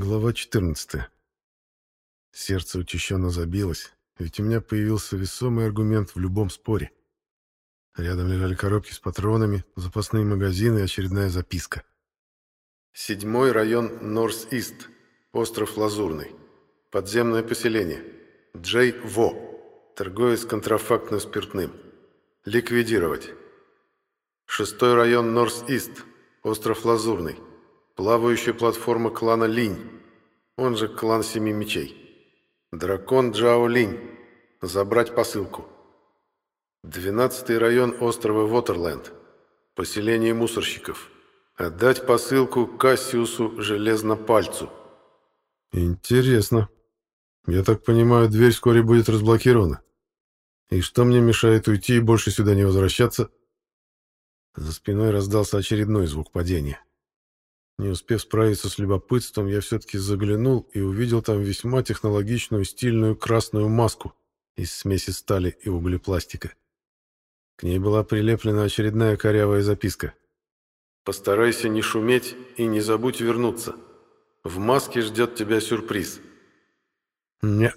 Глава 14. Сердце учащенно забилось, ведь у меня появился весомый аргумент в любом споре. Рядом лежали коробки с патронами, запасные магазины и очередная записка. Седьмой район Норс-Ист, остров Лазурный. Подземное поселение. Джей Во, торговец контрафактным спиртным. Ликвидировать. Шестой район Норс-Ист, остров Лазурный. Плавающая платформа клана Линь, он же клан Семи Мечей. Дракон Джао Линь. Забрать посылку. Двенадцатый район острова Вотерленд. Поселение мусорщиков. Отдать посылку Кассиусу Железнопальцу. Интересно. Я так понимаю, дверь вскоре будет разблокирована. И что мне мешает уйти и больше сюда не возвращаться? За спиной раздался очередной звук падения. Не успев справиться с любопытством, я все-таки заглянул и увидел там весьма технологичную стильную красную маску из смеси стали и углепластика. К ней была прилеплена очередная корявая записка. «Постарайся не шуметь и не забудь вернуться. В маске ждет тебя сюрприз». «Не,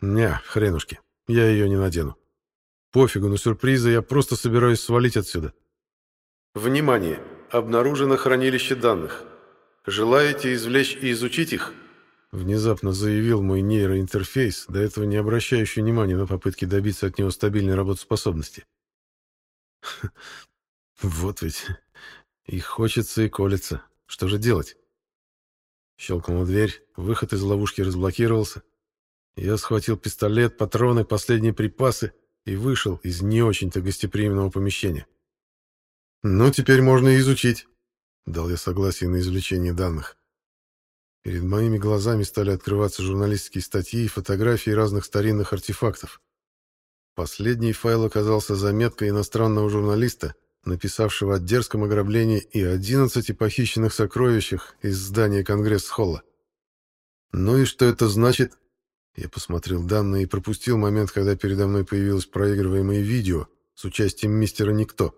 не, хренушки, я ее не надену. Пофигу на сюрпризы, я просто собираюсь свалить отсюда». «Внимание! Обнаружено хранилище данных. Желаете извлечь и изучить их?» Внезапно заявил мой нейроинтерфейс, до этого не обращающий внимания на попытки добиться от него стабильной работоспособности. Вот ведь и хочется, и колется. Что же делать? Щелкнула дверь, выход из ловушки разблокировался. Я схватил пистолет, патроны, последние припасы и вышел из не очень-то гостеприимного помещения. «Ну, теперь можно изучить», — дал я согласие на извлечение данных. Перед моими глазами стали открываться журналистские статьи и фотографии разных старинных артефактов. Последний файл оказался заметкой иностранного журналиста, написавшего о дерзком ограблении и 11 похищенных сокровищах из здания Конгресс-холла. «Ну и что это значит?» Я посмотрел данные и пропустил момент, когда передо мной появилось проигрываемое видео с участием мистера Никто.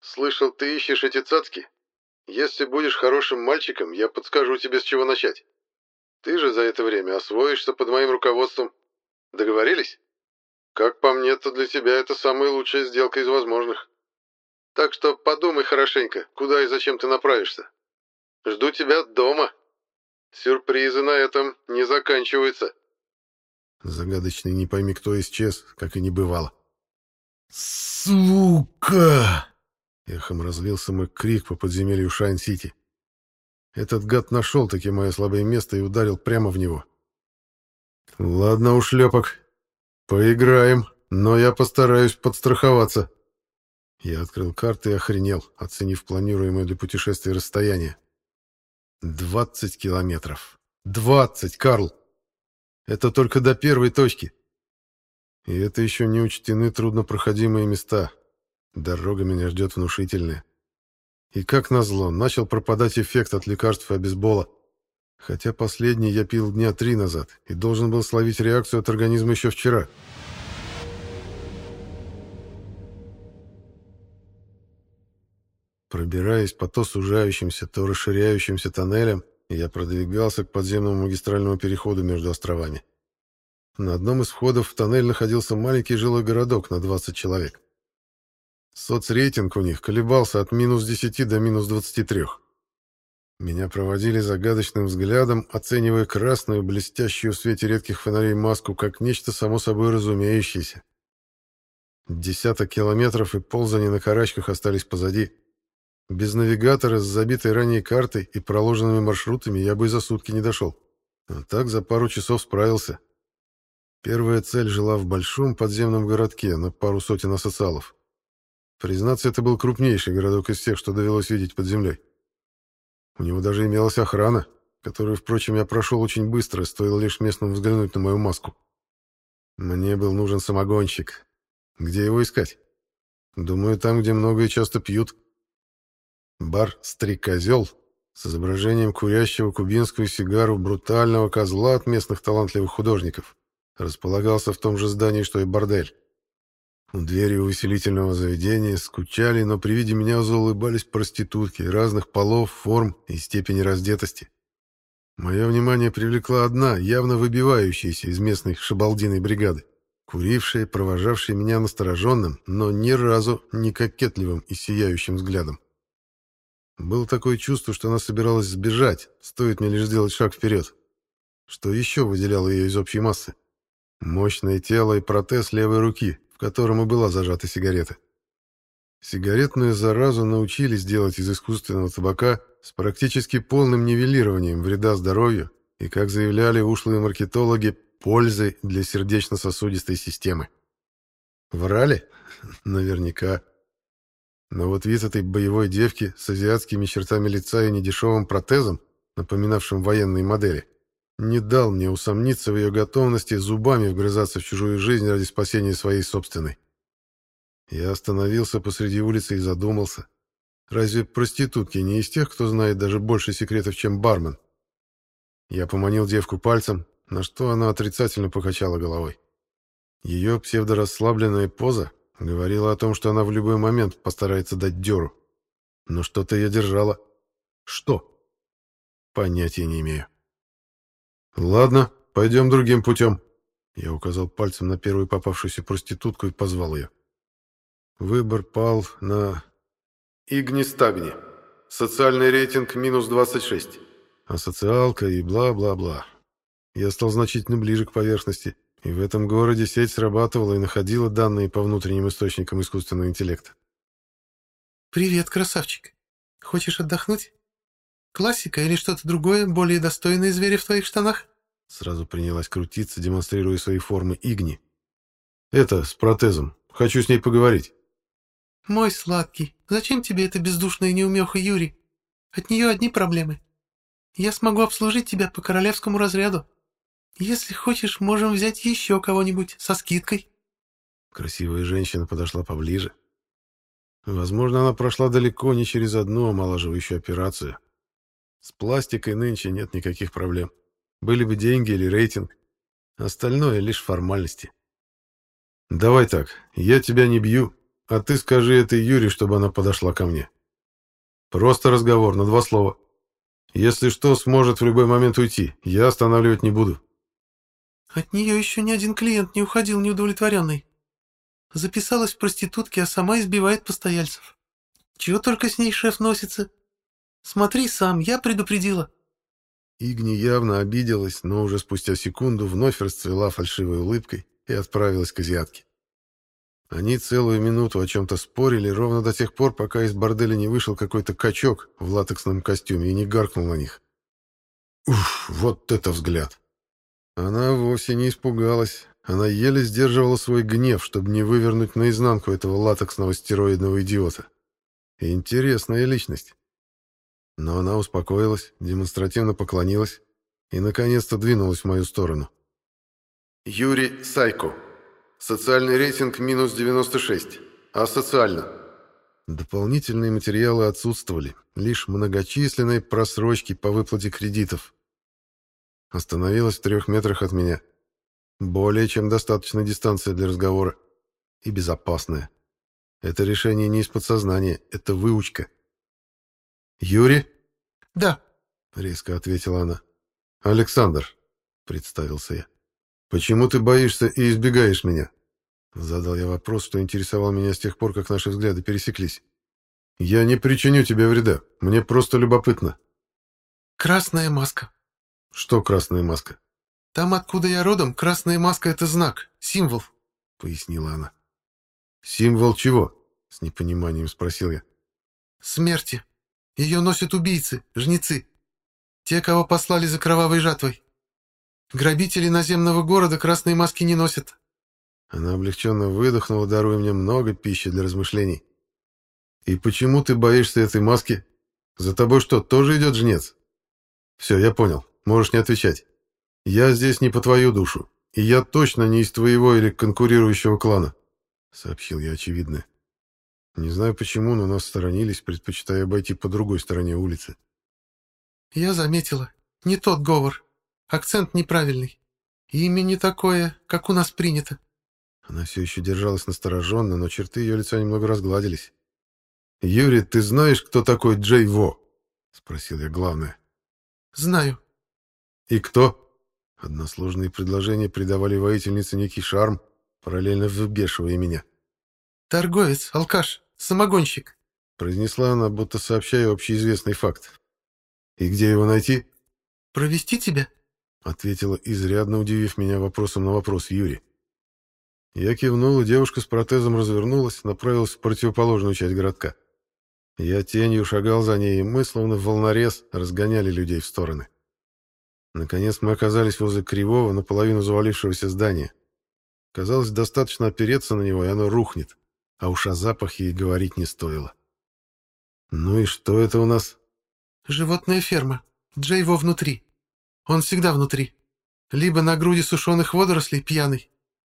«Слышал, ты ищешь эти цацки? Если будешь хорошим мальчиком, я подскажу тебе, с чего начать. Ты же за это время освоишься под моим руководством. Договорились? Как по мне, то для тебя это самая лучшая сделка из возможных. Так что подумай хорошенько, куда и зачем ты направишься. Жду тебя дома. Сюрпризы на этом не заканчиваются». Загадочный не пойми кто исчез, как и не бывало. «Сука!» Эхом разлился мой крик по подземелью Шайн-Сити. Этот гад нашел таки мое слабое место и ударил прямо в него. «Ладно, ушлепок, поиграем, но я постараюсь подстраховаться». Я открыл карты и охренел, оценив планируемое для путешествия расстояние. «Двадцать километров! Двадцать, Карл! Это только до первой точки!» И это еще не учтены труднопроходимые места, Дорога меня ждет внушительная. И как назло, начал пропадать эффект от лекарств и обезбола. Хотя последний я пил дня три назад и должен был словить реакцию от организма еще вчера. Пробираясь по то сужающимся, то расширяющимся тоннелям, я продвигался к подземному магистральному переходу между островами. На одном из входов в тоннель находился маленький жилой городок на 20 человек. Соцрейтинг у них колебался от минус 10 до минус 23. Меня проводили загадочным взглядом, оценивая красную, блестящую в свете редких фонарей маску как нечто само собой разумеющееся. Десяток километров и ползания на карачках остались позади. Без навигатора с забитой ранее картой и проложенными маршрутами я бы и за сутки не дошел. А так за пару часов справился. Первая цель жила в большом подземном городке на пару сотен асоциалов. Признаться, это был крупнейший городок из всех, что довелось видеть под землей. У него даже имелась охрана, которую, впрочем, я прошел очень быстро, стоило лишь местным взглянуть на мою маску. Мне был нужен самогонщик. Где его искать? Думаю, там, где много и часто пьют. Бар «Стрекозел» с изображением курящего кубинскую сигару брутального козла от местных талантливых художников располагался в том же здании, что и бордель. У двери увеселительного заведения скучали, но при виде меня заулыбались проститутки разных полов, форм и степени раздетости. Мое внимание привлекла одна, явно выбивающаяся из местной шабалдиной бригады, курившая, провожавшая меня настороженным, но ни разу не кокетливым и сияющим взглядом. Было такое чувство, что она собиралась сбежать, стоит мне лишь сделать шаг вперед. Что еще выделяло ее из общей массы? Мощное тело и протез левой руки, в котором и была зажата сигарета. Сигаретную заразу научились делать из искусственного табака с практически полным нивелированием вреда здоровью и, как заявляли ушлые маркетологи, пользой для сердечно-сосудистой системы. Врали? Наверняка. Но вот вид этой боевой девки с азиатскими чертами лица и недешевым протезом, напоминавшим военные модели, не дал мне усомниться в ее готовности зубами вгрызаться в чужую жизнь ради спасения своей собственной. Я остановился посреди улицы и задумался. Разве проститутки не из тех, кто знает даже больше секретов, чем бармен? Я поманил девку пальцем, на что она отрицательно покачала головой. Ее псевдорасслабленная поза говорила о том, что она в любой момент постарается дать дёру. Но что-то ее держало. Что? Понятия не имею. «Ладно, пойдем другим путем». Я указал пальцем на первую попавшуюся проститутку и позвал ее. Выбор пал на... Игнистагни. Социальный рейтинг минус 26. А социалка и бла-бла-бла. Я стал значительно ближе к поверхности, и в этом городе сеть срабатывала и находила данные по внутренним источникам искусственного интеллекта. «Привет, красавчик. Хочешь отдохнуть?» Классика или что-то другое, более достойное зверя в твоих штанах?» Сразу принялась крутиться, демонстрируя свои формы Игни. «Это, с протезом. Хочу с ней поговорить». «Мой сладкий, зачем тебе эта бездушная неумеха Юрий? От нее одни проблемы. Я смогу обслужить тебя по королевскому разряду. Если хочешь, можем взять еще кого-нибудь со скидкой». Красивая женщина подошла поближе. Возможно, она прошла далеко не через одну омолаживающую операцию. С пластикой нынче нет никаких проблем. Были бы деньги или рейтинг. Остальное лишь формальности. Давай так, я тебя не бью, а ты скажи этой Юре, чтобы она подошла ко мне. Просто разговор на два слова. Если что, сможет в любой момент уйти. Я останавливать не буду. От нее еще ни один клиент не уходил неудовлетворенный. Записалась в проститутке, а сама избивает постояльцев. Чего только с ней шеф носится? Смотри сам, я предупредила». Игни явно обиделась, но уже спустя секунду вновь расцвела фальшивой улыбкой и отправилась к азиатке. Они целую минуту о чем-то спорили, ровно до тех пор, пока из борделя не вышел какой-то качок в латексном костюме и не гаркнул на них. Уф, вот это взгляд! Она вовсе не испугалась, она еле сдерживала свой гнев, чтобы не вывернуть наизнанку этого латексного стероидного идиота. Интересная личность. Но она успокоилась, демонстративно поклонилась и, наконец-то, двинулась в мою сторону. Юрий Сайко. Социальный рейтинг минус 96. Асоциально. Дополнительные материалы отсутствовали, лишь многочисленные просрочки по выплате кредитов. Остановилась в трех метрах от меня. Более чем достаточная дистанция для разговора. И безопасная. Это решение не из подсознания, это выучка. «Юрий?» «Да», — резко ответила она. «Александр», — представился я. «Почему ты боишься и избегаешь меня?» Задал я вопрос, что интересовал меня с тех пор, как наши взгляды пересеклись. «Я не причиню тебе вреда. Мне просто любопытно». «Красная маска». «Что красная маска?» «Там, откуда я родом, красная маска — это знак, символ», — пояснила она. «Символ чего?» — с непониманием спросил я. «Смерти», ее носят убийцы, жнецы. Те, кого послали за кровавой жатвой. Грабители наземного города красные маски не носят. Она облегченно выдохнула, даруя мне много пищи для размышлений. «И почему ты боишься этой маски? За тобой что, тоже идет жнец?» «Все, я понял. Можешь не отвечать. Я здесь не по твою душу, и я точно не из твоего или конкурирующего клана», — сообщил я очевидное. Не знаю почему, но нас сторонились, предпочитая обойти по другой стороне улицы. «Я заметила. Не тот говор. Акцент неправильный. Имя не такое, как у нас принято». Она все еще держалась настороженно, но черты ее лица немного разгладились. «Юрий, ты знаешь, кто такой Джей Во?» — спросил я главное. «Знаю. И кто? Односложные предложения придавали воительнице некий шарм, параллельно выбешивая меня. «Торговец, алкаш, самогонщик», — произнесла она, будто сообщая общеизвестный факт. «И где его найти?» «Провести тебя?» — ответила, изрядно удивив меня вопросом на вопрос Юрий. Я кивнул, и девушка с протезом развернулась, направилась в противоположную часть городка. Я тенью шагал за ней, и мы, словно волнорез, разгоняли людей в стороны. Наконец мы оказались возле кривого, наполовину завалившегося здания. Казалось, достаточно опереться на него, и оно рухнет. А уж о запахе и говорить не стоило. «Ну и что это у нас?» «Животная ферма. Джей его внутри. Он всегда внутри. Либо на груди сушеных водорослей пьяный,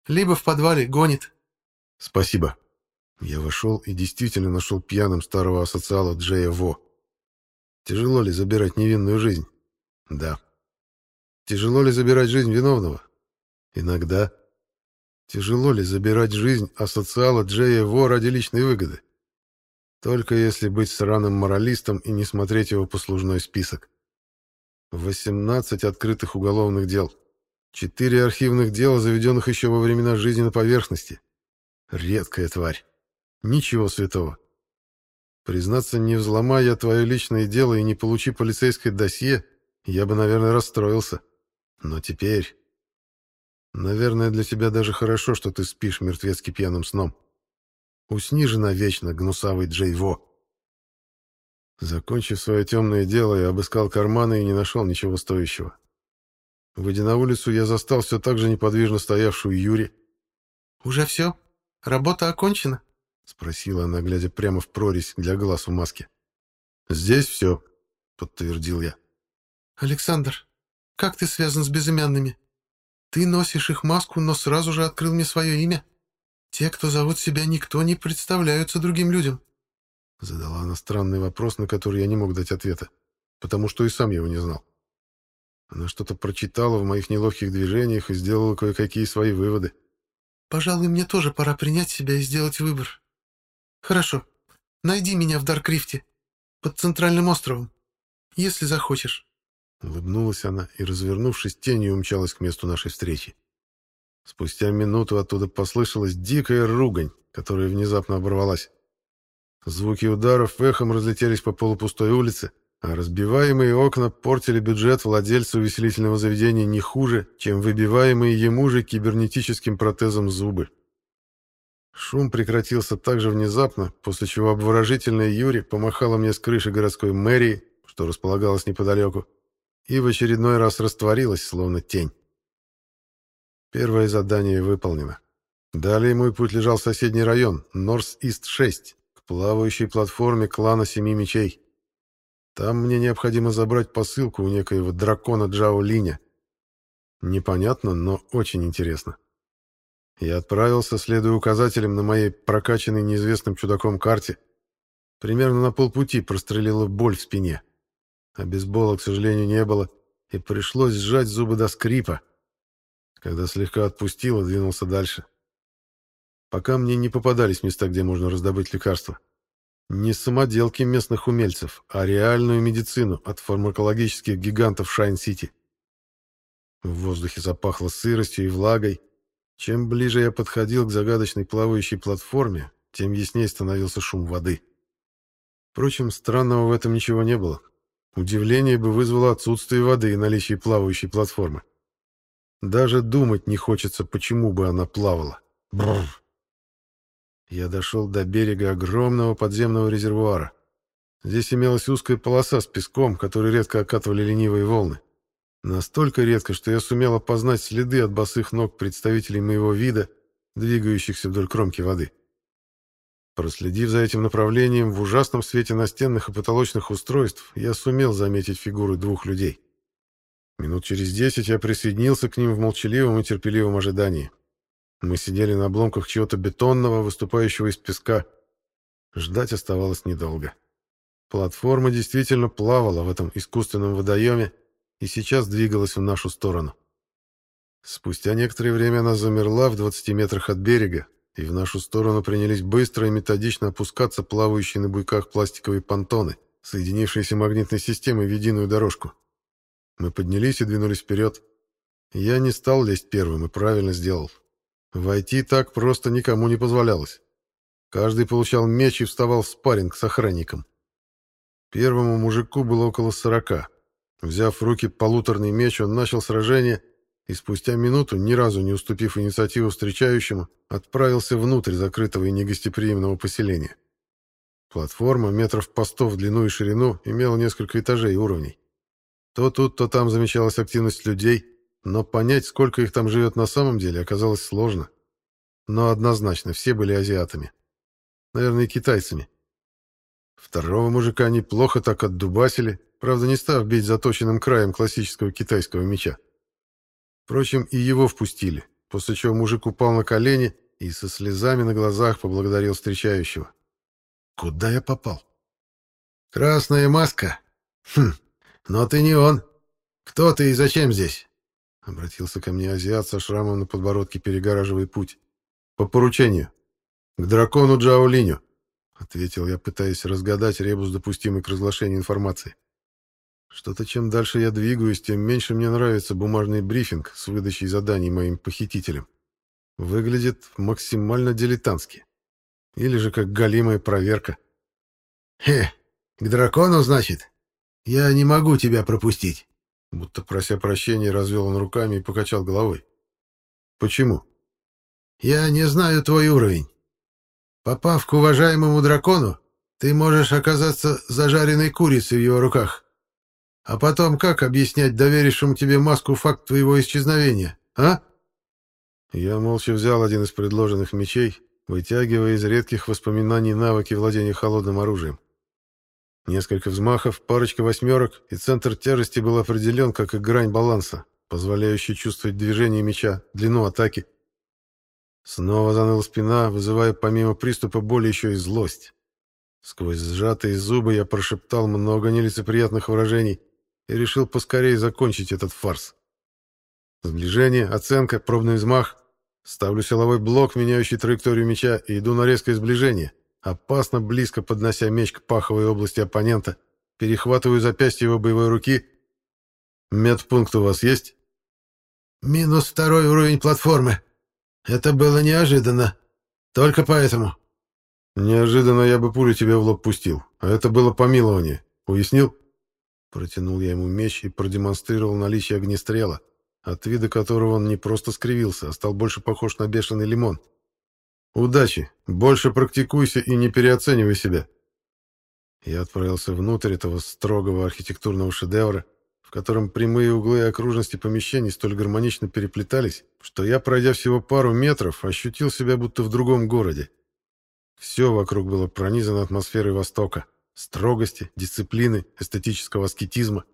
либо в подвале гонит». «Спасибо». Я вошел и действительно нашел пьяным старого асоциала Джея Во. Тяжело ли забирать невинную жизнь? Да. Тяжело ли забирать жизнь виновного? Иногда. Тяжело ли забирать жизнь асоциала Джея Во ради личной выгоды? Только если быть сраным моралистом и не смотреть его послужной список. 18 открытых уголовных дел. Четыре архивных дела, заведенных еще во времена жизни на поверхности. Редкая тварь. Ничего святого. Признаться, не взломая я твое личное дело и не получи полицейское досье, я бы, наверное, расстроился. Но теперь... Наверное, для тебя даже хорошо, что ты спишь мертвецки пьяным сном. Усни же навечно, гнусавый Джейво. Закончив свое темное дело, я обыскал карманы и не нашел ничего стоящего. Выйдя на улицу, я застал все так же неподвижно стоявшую Юри. «Уже все? Работа окончена?» — спросила она, глядя прямо в прорезь для глаз в маске. «Здесь все», — подтвердил я. «Александр, как ты связан с безымянными? Ты носишь их маску, но сразу же открыл мне свое имя. Те, кто зовут себя никто, не представляются другим людям». Задала она странный вопрос, на который я не мог дать ответа, потому что и сам его не знал. Она что-то прочитала в моих неловких движениях и сделала кое-какие свои выводы. «Пожалуй, мне тоже пора принять себя и сделать выбор. Хорошо, найди меня в Даркрифте, под Центральным островом, если захочешь». Улыбнулась она и, развернувшись тенью, умчалась к месту нашей встречи. Спустя минуту оттуда послышалась дикая ругань, которая внезапно оборвалась. Звуки ударов эхом разлетелись по полупустой улице, а разбиваемые окна портили бюджет владельцу увеселительного заведения не хуже, чем выбиваемые ему же кибернетическим протезом зубы. Шум прекратился так же внезапно, после чего обворожительная Юри помахала мне с крыши городской мэрии, что располагалась неподалеку, и в очередной раз растворилась, словно тень. Первое задание выполнено. Далее мой путь лежал в соседний район, Норс-Ист-6, к плавающей платформе клана Семи Мечей. Там мне необходимо забрать посылку у некоего дракона Джао Линя. Непонятно, но очень интересно. Я отправился, следуя указателям на моей прокачанной неизвестным чудаком карте. Примерно на полпути прострелила боль в спине. А обезбола, к сожалению, не было, и пришлось сжать зубы до скрипа. Когда слегка отпустило, двинулся дальше. Пока мне не попадались места, где можно раздобыть лекарства. Не самоделки местных умельцев, а реальную медицину от фармакологических гигантов Шайн-Сити. В воздухе запахло сыростью и влагой. Чем ближе я подходил к загадочной плавающей платформе, тем яснее становился шум воды. Впрочем, странного в этом ничего не было. Удивление бы вызвало отсутствие воды и наличие плавающей платформы. Даже думать не хочется, почему бы она плавала. Бррр. Я дошел до берега огромного подземного резервуара. Здесь имелась узкая полоса с песком, который редко окатывали ленивые волны. Настолько редко, что я сумел опознать следы от босых ног представителей моего вида, двигающихся вдоль кромки воды. Проследив за этим направлением, в ужасном свете настенных и потолочных устройств я сумел заметить фигуры двух людей. Минут через десять я присоединился к ним в молчаливом и терпеливом ожидании. Мы сидели на обломках чего-то бетонного, выступающего из песка. Ждать оставалось недолго. Платформа действительно плавала в этом искусственном водоеме и сейчас двигалась в нашу сторону. Спустя некоторое время она замерла в 20 метрах от берега, и в нашу сторону принялись быстро и методично опускаться плавающие на буйках пластиковые понтоны, соединившиеся магнитной системой в единую дорожку. Мы поднялись и двинулись вперед. Я не стал лезть первым и правильно сделал. Войти так просто никому не позволялось. Каждый получал меч и вставал в спарринг с охранником. Первому мужику было около сорока. Взяв в руки полуторный меч, он начал сражение и спустя минуту, ни разу не уступив инициативу встречающему, отправился внутрь закрытого и негостеприимного поселения. Платформа метров по сто в длину и ширину имела несколько этажей и уровней. То тут, то там замечалась активность людей, но понять, сколько их там живет на самом деле, оказалось сложно. Но однозначно, все были азиатами. Наверное, китайцами. Второго мужика неплохо так отдубасили, правда, не став бить заточенным краем классического китайского меча. Впрочем, и его впустили, после чего мужик упал на колени и со слезами на глазах поблагодарил встречающего. Куда я попал? «Красная маска? Хм, но ты не он. Кто ты и зачем здесь?» Обратился ко мне азиат со шрамом на подбородке, перегораживая путь. «По поручению. К дракону Джаолиню», — ответил я, пытаясь разгадать ребус, допустимый к разглашению информации. Что-то чем дальше я двигаюсь, тем меньше мне нравится бумажный брифинг с выдачей заданий моим похитителям. Выглядит максимально дилетантски. Или же как галимая проверка. «Хе, к дракону, значит? Я не могу тебя пропустить». Будто прося прощения, развел он руками и покачал головой. «Почему?» «Я не знаю твой уровень. Попав к уважаемому дракону, ты можешь оказаться зажаренной курицей в его руках. А потом как объяснять доверившему тебе маску факт твоего исчезновения, а?» Я молча взял один из предложенных мечей, вытягивая из редких воспоминаний навыки владения холодным оружием. Несколько взмахов, парочка восьмерок, и центр тяжести был определен как и грань баланса, позволяющая чувствовать движение меча, длину атаки. Снова заныла спина, вызывая помимо приступа боли еще и злость. Сквозь сжатые зубы я прошептал много нелицеприятных выражений и решил поскорее закончить этот фарс. Сближение, оценка, пробный взмах. Ставлю силовой блок, меняющий траекторию меча, и иду на резкое сближение — опасно близко поднося меч к паховой области оппонента, перехватываю запястье его боевой руки. «Медпункт у вас есть?» «Минус второй уровень платформы. Это было неожиданно. Только поэтому». «Неожиданно я бы пулю тебе в лоб пустил, а это было помилование. Уяснил?» Протянул я ему меч и продемонстрировал наличие огнестрела, от вида которого он не просто скривился, а стал больше похож на бешеный лимон. Удачи, больше практикуйся и не переоценивай себя. Я отправился внутрь этого строгого архитектурного шедевра, в котором прямые углы и окружности помещений столь гармонично переплетались, что я, пройдя всего пару метров, ощутил себя будто в другом городе. Все вокруг было пронизано атмосферой Востока, строгости, дисциплины, эстетического аскетизма,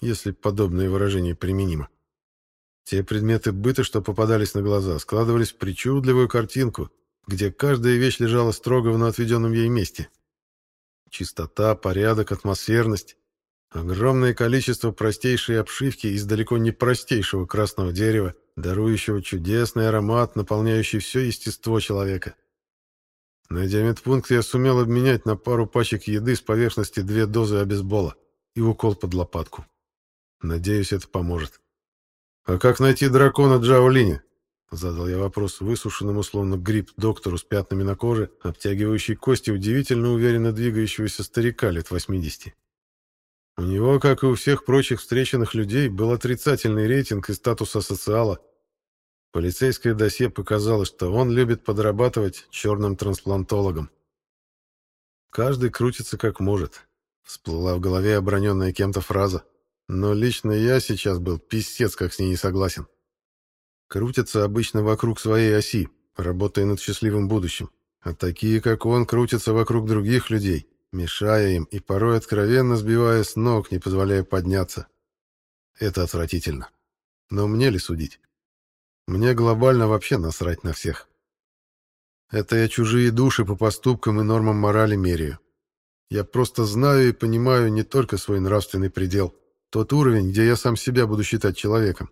если подобное выражение применимо. Те предметы быта, что попадались на глаза, складывались в причудливую картинку, где каждая вещь лежала строго на отведенном ей месте. Чистота, порядок, атмосферность, огромное количество простейшей обшивки из далеко не простейшего красного дерева, дарующего чудесный аромат, наполняющий все естество человека. Найдя медпункт, я сумел обменять на пару пачек еды с поверхности две дозы обезбола и укол под лопатку. Надеюсь, это поможет. «А как найти дракона Джаолиня?» Задал я вопрос высушенному, словно гриб, доктору с пятнами на коже, обтягивающей кости удивительно уверенно двигающегося старика лет 80. У него, как и у всех прочих встреченных людей, был отрицательный рейтинг и статус асоциала. Полицейское досье показало, что он любит подрабатывать черным трансплантологом. Каждый крутится как может. Всплыла в голове оброненная кем-то фраза. Но лично я сейчас был писец как с ней не согласен крутятся обычно вокруг своей оси, работая над счастливым будущим. А такие, как он, крутятся вокруг других людей, мешая им и порой откровенно сбивая с ног, не позволяя подняться. Это отвратительно. Но мне ли судить? Мне глобально вообще насрать на всех. Это я чужие души по поступкам и нормам морали меряю. Я просто знаю и понимаю не только свой нравственный предел, тот уровень, где я сам себя буду считать человеком.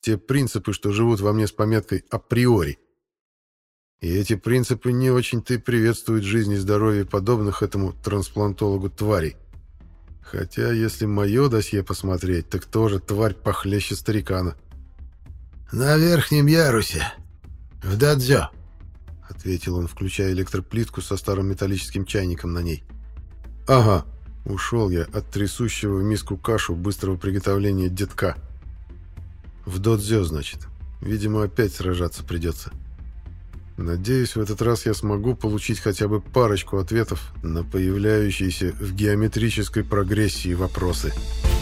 Те принципы, что живут во мне с пометкой «априори». И эти принципы не очень-то и приветствуют жизнь и здоровье подобных этому трансплантологу тварей. Хотя, если мое досье посмотреть, так тоже тварь похлеще старикана. «На верхнем ярусе. В дадзё», — ответил он, включая электроплитку со старым металлическим чайником на ней. «Ага», — ушел я от трясущего в миску кашу быстрого приготовления детка. «В додзё, значит. Видимо, опять сражаться придется». Надеюсь, в этот раз я смогу получить хотя бы парочку ответов на появляющиеся в геометрической прогрессии вопросы. «Вопросы».